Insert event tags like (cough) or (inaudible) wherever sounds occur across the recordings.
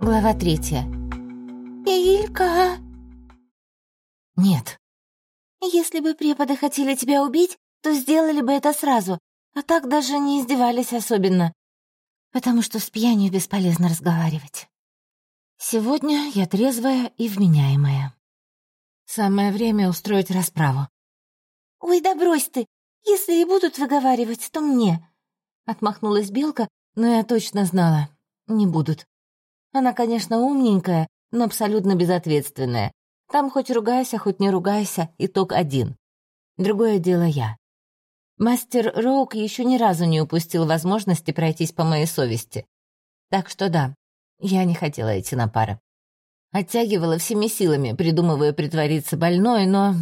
Глава третья. «Илька!» «Нет». «Если бы преподы хотели тебя убить, то сделали бы это сразу, а так даже не издевались особенно, потому что с пьянью бесполезно разговаривать. Сегодня я трезвая и вменяемая. Самое время устроить расправу». «Ой, да брось ты! Если и будут выговаривать, то мне!» Отмахнулась Белка, но я точно знала. Не будут. Она, конечно, умненькая, но абсолютно безответственная. Там хоть ругайся, хоть не ругайся, итог один. Другое дело я. Мастер Роук еще ни разу не упустил возможности пройтись по моей совести. Так что да, я не хотела идти на пары. Оттягивала всеми силами, придумывая притвориться больной, но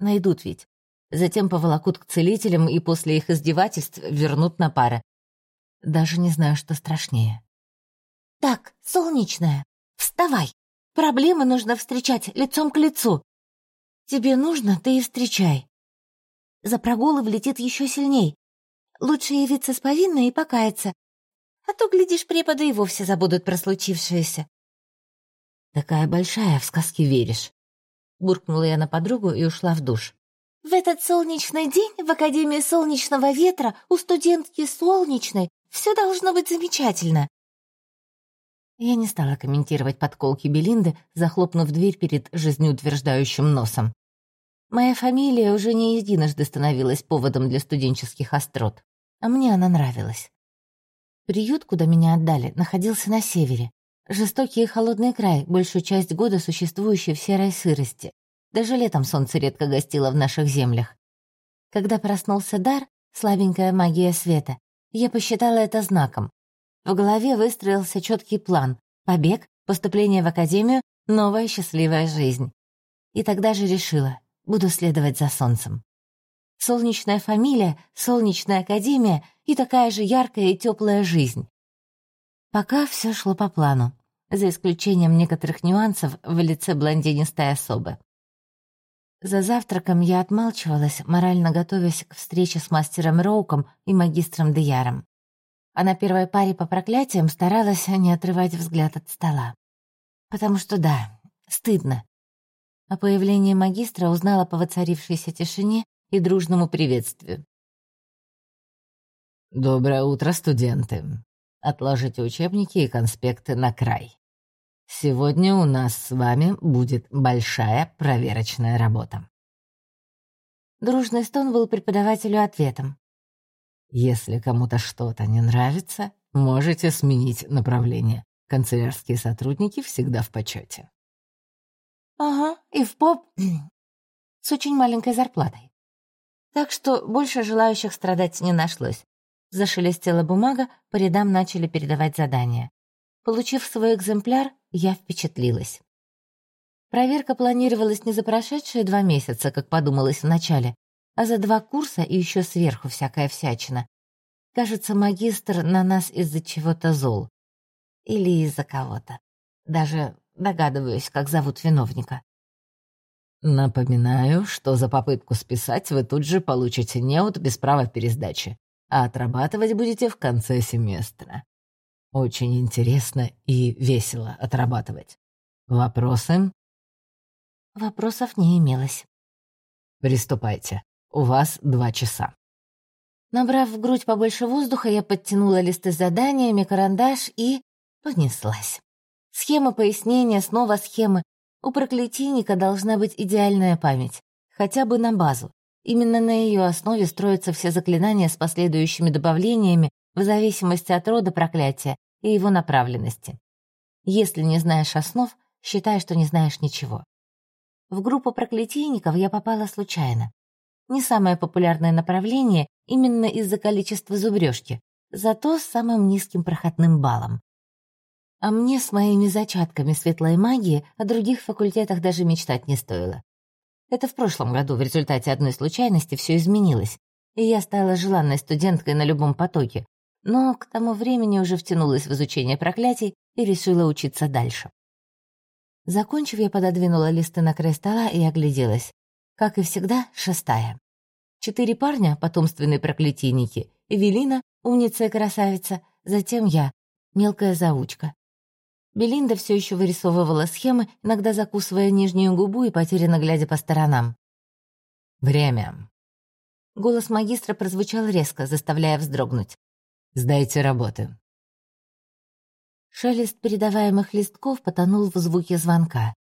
найдут ведь. Затем поволокут к целителям и после их издевательств вернут на пары. Даже не знаю, что страшнее. «Так, солнечная, вставай! Проблемы нужно встречать лицом к лицу!» «Тебе нужно, ты и встречай!» За прогулы влетит еще сильней. Лучше явиться с повинной и покаяться. А то, глядишь, преподы и вовсе забудут про случившееся. «Такая большая, в сказки веришь!» Буркнула я на подругу и ушла в душ. В этот солнечный день в Академии солнечного ветра у студентки солнечной все должно быть замечательно. Я не стала комментировать подколки Белинды, захлопнув дверь перед жизнеутверждающим носом. Моя фамилия уже не единожды становилась поводом для студенческих острот, а мне она нравилась. Приют, куда меня отдали, находился на севере. Жестокий и холодный край, большую часть года существующий в серой сырости. Даже летом солнце редко гостило в наших землях. Когда проснулся дар, слабенькая магия света, я посчитала это знаком, в голове выстроился четкий план — побег, поступление в академию, новая счастливая жизнь. И тогда же решила — буду следовать за солнцем. Солнечная фамилия, солнечная академия и такая же яркая и теплая жизнь. Пока все шло по плану, за исключением некоторых нюансов в лице блондинистой особы. За завтраком я отмалчивалась, морально готовясь к встрече с мастером Роуком и магистром Деяром а на первой паре по проклятиям старалась не отрывать взгляд от стола. Потому что да, стыдно. О появлении магистра узнала по воцарившейся тишине и дружному приветствию. «Доброе утро, студенты. Отложите учебники и конспекты на край. Сегодня у нас с вами будет большая проверочная работа». Дружный стон был преподавателю ответом. Если кому-то что-то не нравится, можете сменить направление. Канцелярские сотрудники всегда в почете. Ага, и в поп... (clears throat) с очень маленькой зарплатой. Так что больше желающих страдать не нашлось. Зашелестела бумага, по рядам начали передавать задания. Получив свой экземпляр, я впечатлилась. Проверка планировалась не за прошедшие два месяца, как подумалось вначале, а за два курса и еще сверху всякая всячина. Кажется, магистр на нас из-за чего-то зол. Или из-за кого-то. Даже догадываюсь, как зовут виновника. Напоминаю, что за попытку списать вы тут же получите неуд без права пересдачи, а отрабатывать будете в конце семестра. Очень интересно и весело отрабатывать. Вопросы? Вопросов не имелось. Приступайте. У вас два часа». Набрав в грудь побольше воздуха, я подтянула листы с заданиями, карандаш и... понеслась. Схема пояснения, снова схемы. У проклятийника должна быть идеальная память. Хотя бы на базу. Именно на ее основе строятся все заклинания с последующими добавлениями в зависимости от рода проклятия и его направленности. Если не знаешь основ, считай, что не знаешь ничего. В группу проклятийников я попала случайно. Не самое популярное направление именно из-за количества зубрежки, зато с самым низким проходным баллом. А мне с моими зачатками светлой магии о других факультетах даже мечтать не стоило. Это в прошлом году в результате одной случайности все изменилось, и я стала желанной студенткой на любом потоке, но к тому времени уже втянулась в изучение проклятий и решила учиться дальше. Закончив, я пододвинула листы на край стола и огляделась. Как и всегда, шестая. Четыре парня, потомственные проклятийники, Эвелина, умница и красавица, затем я, мелкая заучка. Белинда все еще вырисовывала схемы, иногда закусывая нижнюю губу и потерянно глядя по сторонам. «Время». Голос магистра прозвучал резко, заставляя вздрогнуть. «Сдайте работы». Шелест передаваемых листков потонул в звуке звонка.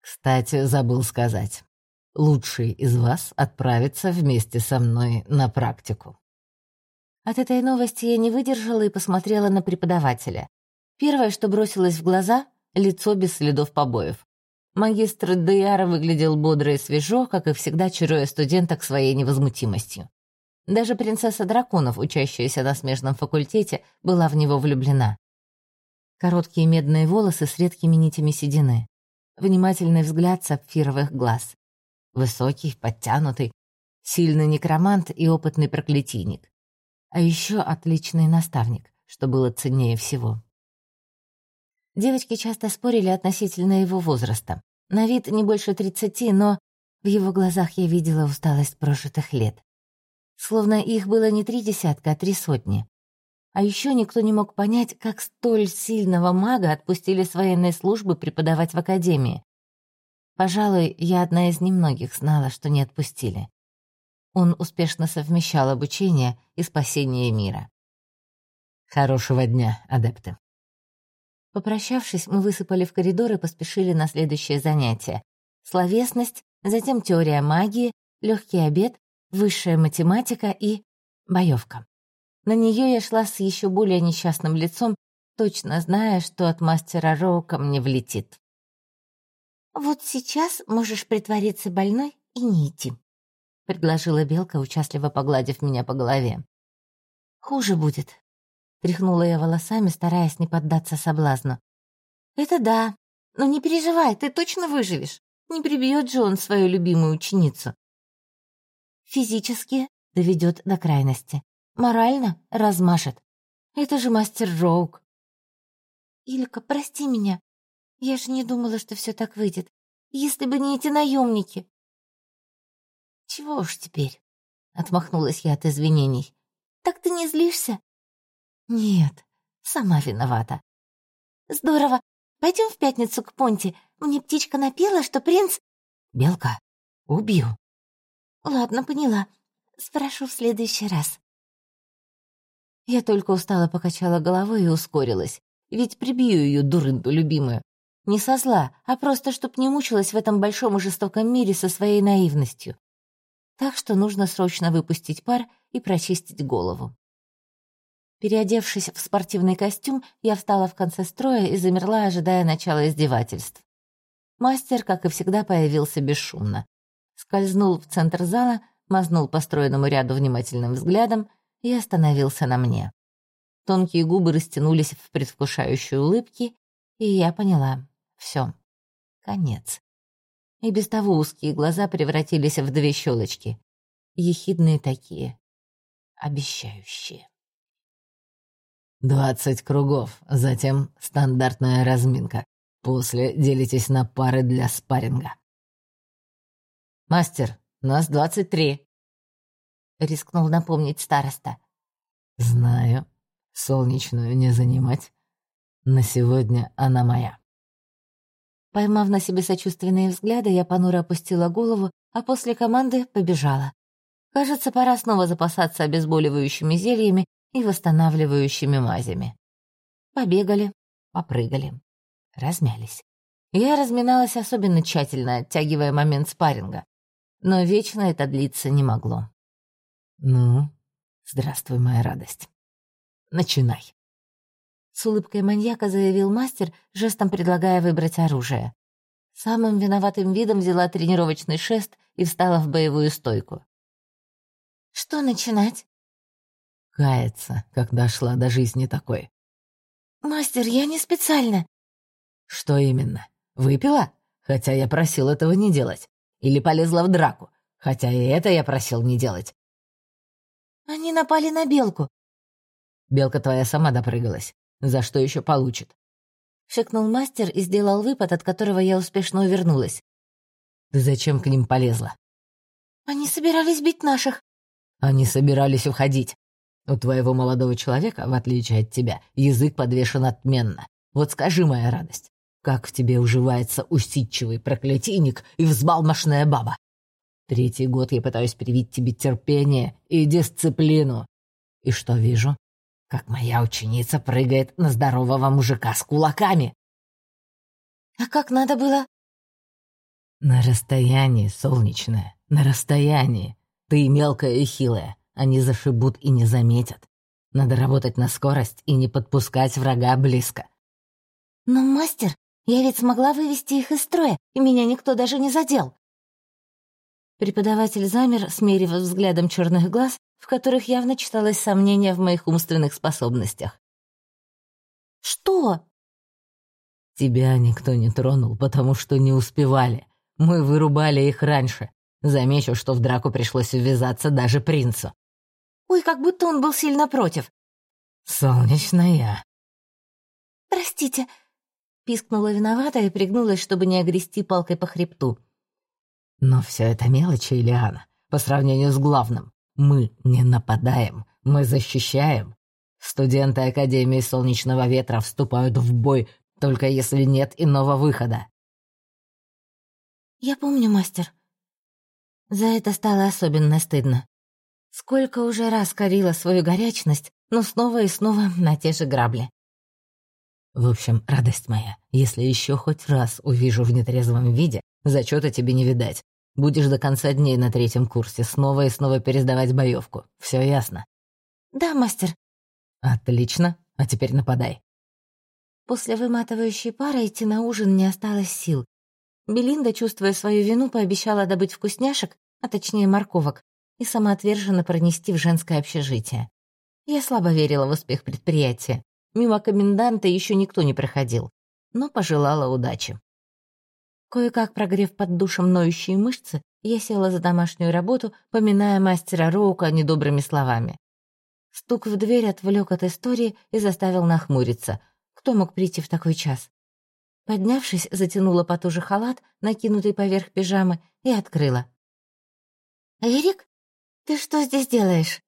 «Кстати, забыл сказать. Лучший из вас отправится вместе со мной на практику». От этой новости я не выдержала и посмотрела на преподавателя. Первое, что бросилось в глаза — лицо без следов побоев. Магистр Дейара выглядел бодро и свежо, как и всегда чаруя студенток своей невозмутимостью. Даже принцесса драконов, учащаяся на смежном факультете, была в него влюблена. Короткие медные волосы с редкими нитями седины. Внимательный взгляд сапфировых глаз. Высокий, подтянутый, сильный некромант и опытный проклятийник. А еще отличный наставник, что было ценнее всего. Девочки часто спорили относительно его возраста. На вид не больше тридцати, но в его глазах я видела усталость прожитых лет. Словно их было не три десятка, а три сотни. А еще никто не мог понять, как столь сильного мага отпустили с военной службы преподавать в академии. Пожалуй, я одна из немногих знала, что не отпустили. Он успешно совмещал обучение и спасение мира. «Хорошего дня, адепты!» Попрощавшись, мы высыпали в коридор и поспешили на следующее занятие. Словесность, затем теория магии, легкий обед, высшая математика и боевка. На нее я шла с еще более несчастным лицом, точно зная, что от мастера Роука мне влетит. «Вот сейчас можешь притвориться больной и не идти», — предложила Белка, участливо погладив меня по голове. «Хуже будет. Тряхнула я волосами, стараясь не поддаться соблазну. «Это да. Но не переживай, ты точно выживешь. Не прибьет же он свою любимую ученицу». Физически доведет до крайности. Морально размашет. Это же мастер Роук. «Илька, прости меня. Я же не думала, что все так выйдет. Если бы не эти наемники. «Чего уж теперь?» — отмахнулась я от извинений. «Так ты не злишься?» Нет, сама виновата. Здорово. Пойдем в пятницу к Понте. Мне птичка напела, что принц... Белка, убью. Ладно, поняла. Спрошу в следующий раз. Я только устало покачала головой и ускорилась. Ведь прибью ее, дурынду любимую. Не со зла, а просто чтоб не мучилась в этом большом и жестоком мире со своей наивностью. Так что нужно срочно выпустить пар и прочистить голову. Переодевшись в спортивный костюм, я встала в конце строя и замерла, ожидая начала издевательств. Мастер, как и всегда, появился бесшумно. Скользнул в центр зала, мазнул по стройному ряду внимательным взглядом и остановился на мне. Тонкие губы растянулись в предвкушающей улыбке, и я поняла — все, конец. И без того узкие глаза превратились в две щелочки. Ехидные такие, обещающие. Двадцать кругов, затем стандартная разминка. После делитесь на пары для спарринга. «Мастер, нас двадцать три», — рискнул напомнить староста. «Знаю. Солнечную не занимать. На сегодня она моя». Поймав на себе сочувственные взгляды, я понуро опустила голову, а после команды побежала. Кажется, пора снова запасаться обезболивающими зельями и восстанавливающими мазями. Побегали, попрыгали, размялись. Я разминалась особенно тщательно, оттягивая момент спарринга. Но вечно это длиться не могло. «Ну, здравствуй, моя радость. Начинай». С улыбкой маньяка заявил мастер, жестом предлагая выбрать оружие. Самым виноватым видом взяла тренировочный шест и встала в боевую стойку. «Что начинать?» Кается, как дошла до жизни такой. «Мастер, я не специально». «Что именно? Выпила? Хотя я просил этого не делать. Или полезла в драку? Хотя и это я просил не делать». «Они напали на белку». «Белка твоя сама допрыгалась. За что еще получит?» Шикнул мастер и сделал выпад, от которого я успешно увернулась. «Ты зачем к ним полезла?» «Они собирались бить наших». «Они собирались уходить. У твоего молодого человека, в отличие от тебя, язык подвешен отменно. Вот скажи, моя радость, как в тебе уживается усидчивый проклятийник и взбалмошная баба? Третий год я пытаюсь привить тебе терпение и дисциплину. И что вижу? Как моя ученица прыгает на здорового мужика с кулаками. А как надо было? На расстоянии, солнечная, на расстоянии. Ты мелкая и хилая, они зашибут и не заметят. Надо работать на скорость и не подпускать врага близко. Но, мастер, я ведь смогла вывести их из строя, и меня никто даже не задел. Преподаватель замер, смерив взглядом черных глаз, в которых явно читалось сомнение в моих умственных способностях. «Что?» «Тебя никто не тронул, потому что не успевали. Мы вырубали их раньше. Замечу, что в драку пришлось ввязаться даже принцу». «Ой, как будто он был сильно против». «Солнечная». «Простите», — пискнула виновата и пригнулась, чтобы не огрести палкой по хребту. «Но все это мелочи, Ильяна, по сравнению с главным. Мы не нападаем, мы защищаем. Студенты Академии Солнечного Ветра вступают в бой, только если нет иного выхода. Я помню, мастер. За это стало особенно стыдно. Сколько уже раз корила свою горячность, но снова и снова на те же грабли. В общем, радость моя, если еще хоть раз увижу в нетрезвом виде, зачета тебе не видать. Будешь до конца дней на третьем курсе снова и снова пересдавать боевку. Все ясно?» «Да, мастер». «Отлично. А теперь нападай». После выматывающей пары идти на ужин не осталось сил. Белинда, чувствуя свою вину, пообещала добыть вкусняшек, а точнее морковок, и самоотверженно пронести в женское общежитие. Я слабо верила в успех предприятия. Мимо коменданта еще никто не проходил, но пожелала удачи. Кое-как прогрев под душем ноющие мышцы, я села за домашнюю работу, поминая мастера Роука недобрыми словами. Стук в дверь отвлек от истории и заставил нахмуриться. Кто мог прийти в такой час? Поднявшись, затянула потуже халат, накинутый поверх пижамы, и открыла. «Эрик, ты что здесь делаешь?»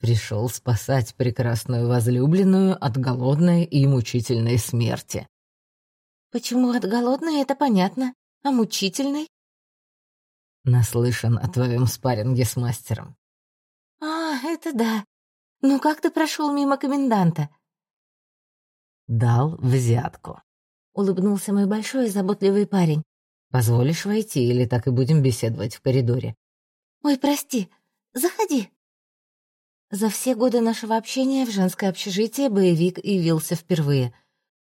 «Пришел спасать прекрасную возлюбленную от голодной и мучительной смерти», Почему от голодной, это понятно. А мучительной? Наслышан о твоем спарринге с мастером. А, это да. Ну как ты прошел мимо коменданта? Дал взятку. Улыбнулся мой большой и заботливый парень. Позволишь войти или так и будем беседовать в коридоре? Ой, прости. Заходи. За все годы нашего общения в женское общежитие боевик явился впервые.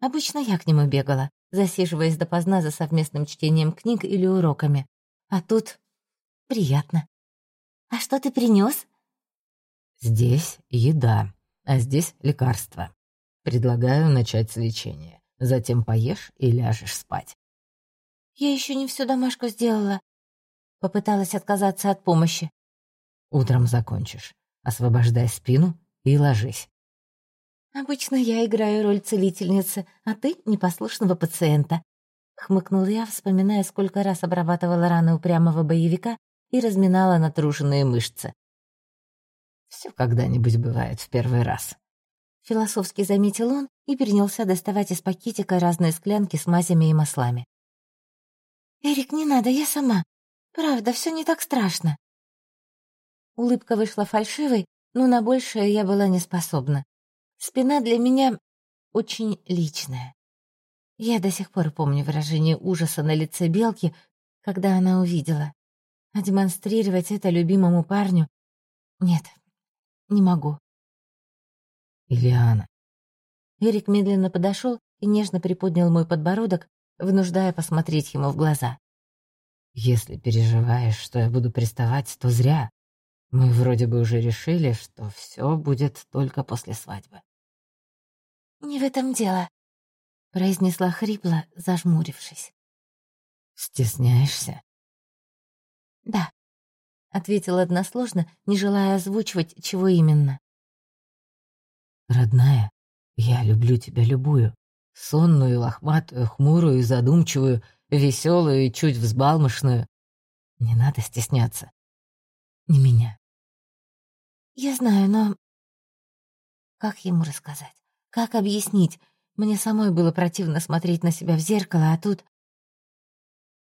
Обычно я к нему бегала засиживаясь допоздна за совместным чтением книг или уроками. А тут приятно. «А что ты принес? «Здесь еда, а здесь лекарства. Предлагаю начать с лечения. Затем поешь и ляжешь спать». «Я еще не всю домашку сделала». Попыталась отказаться от помощи. «Утром закончишь. Освобождай спину и ложись. «Обычно я играю роль целительницы, а ты — непослушного пациента», — хмыкнул я, вспоминая, сколько раз обрабатывала раны упрямого боевика и разминала натруженные мышцы. «Все когда-нибудь бывает в первый раз», — философски заметил он и перенялся доставать из пакетика разные склянки с мазями и маслами. «Эрик, не надо, я сама. Правда, все не так страшно». Улыбка вышла фальшивой, но на большее я была не способна. Спина для меня очень личная. Я до сих пор помню выражение ужаса на лице Белки, когда она увидела. А демонстрировать это любимому парню... Нет, не могу. Ильяна. Эрик медленно подошел и нежно приподнял мой подбородок, вынуждая посмотреть ему в глаза. «Если переживаешь, что я буду приставать, то зря. Мы вроде бы уже решили, что все будет только после свадьбы». «Не в этом дело», — произнесла хрипло, зажмурившись. «Стесняешься?» «Да», — ответила односложно, не желая озвучивать, чего именно. «Родная, я люблю тебя любую. Сонную, лохматую, хмурую, задумчивую, веселую и чуть взбалмошную. Не надо стесняться. Не меня». «Я знаю, но...» Как ему рассказать? Как объяснить? Мне самой было противно смотреть на себя в зеркало, а тут...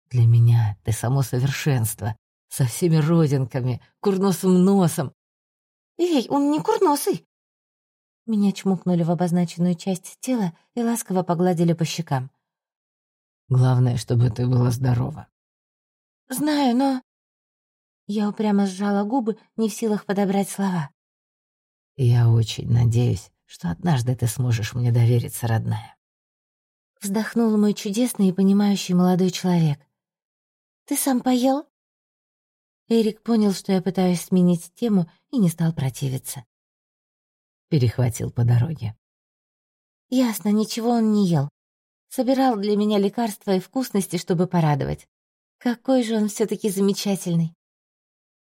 Для меня ты само совершенство, со всеми родинками, курносым носом. Эй, он не курносый. Меня чмокнули в обозначенную часть тела и ласково погладили по щекам. Главное, чтобы ты была здорова. Знаю, но... Я упрямо сжала губы, не в силах подобрать слова. Я очень надеюсь, что однажды ты сможешь мне довериться, родная. Вздохнул мой чудесный и понимающий молодой человек. Ты сам поел? Эрик понял, что я пытаюсь сменить тему, и не стал противиться. Перехватил по дороге. Ясно, ничего он не ел. Собирал для меня лекарства и вкусности, чтобы порадовать. Какой же он все таки замечательный.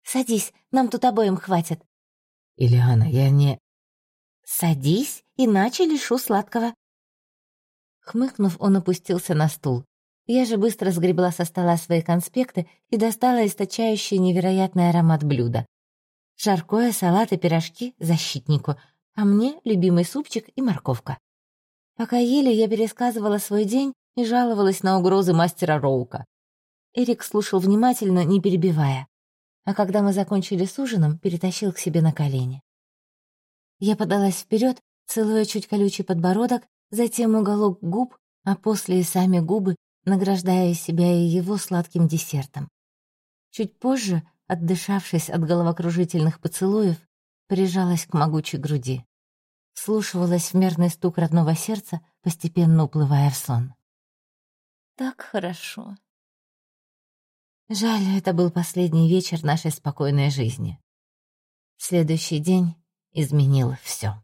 Садись, нам тут обоим хватит. Ильяна, я не... Садись, иначе лишу сладкого. Хмыкнув, он опустился на стул. Я же быстро сгребла со стола свои конспекты и достала источающий невероятный аромат блюда. Жаркое, салат и пирожки защитнику, а мне любимый супчик и морковка. Пока ели, я пересказывала свой день и жаловалась на угрозы мастера Роука. Эрик слушал внимательно, не перебивая. А когда мы закончили с ужином, перетащил к себе на колени. Я подалась вперед, целуя чуть колючий подбородок, затем уголок губ, а после и сами губы, награждая себя и его сладким десертом. Чуть позже, отдышавшись от головокружительных поцелуев, прижалась к могучей груди. Слушивалась в мерный стук родного сердца, постепенно уплывая в сон. Так хорошо. Жаль, это был последний вечер нашей спокойной жизни. Следующий день изменил все.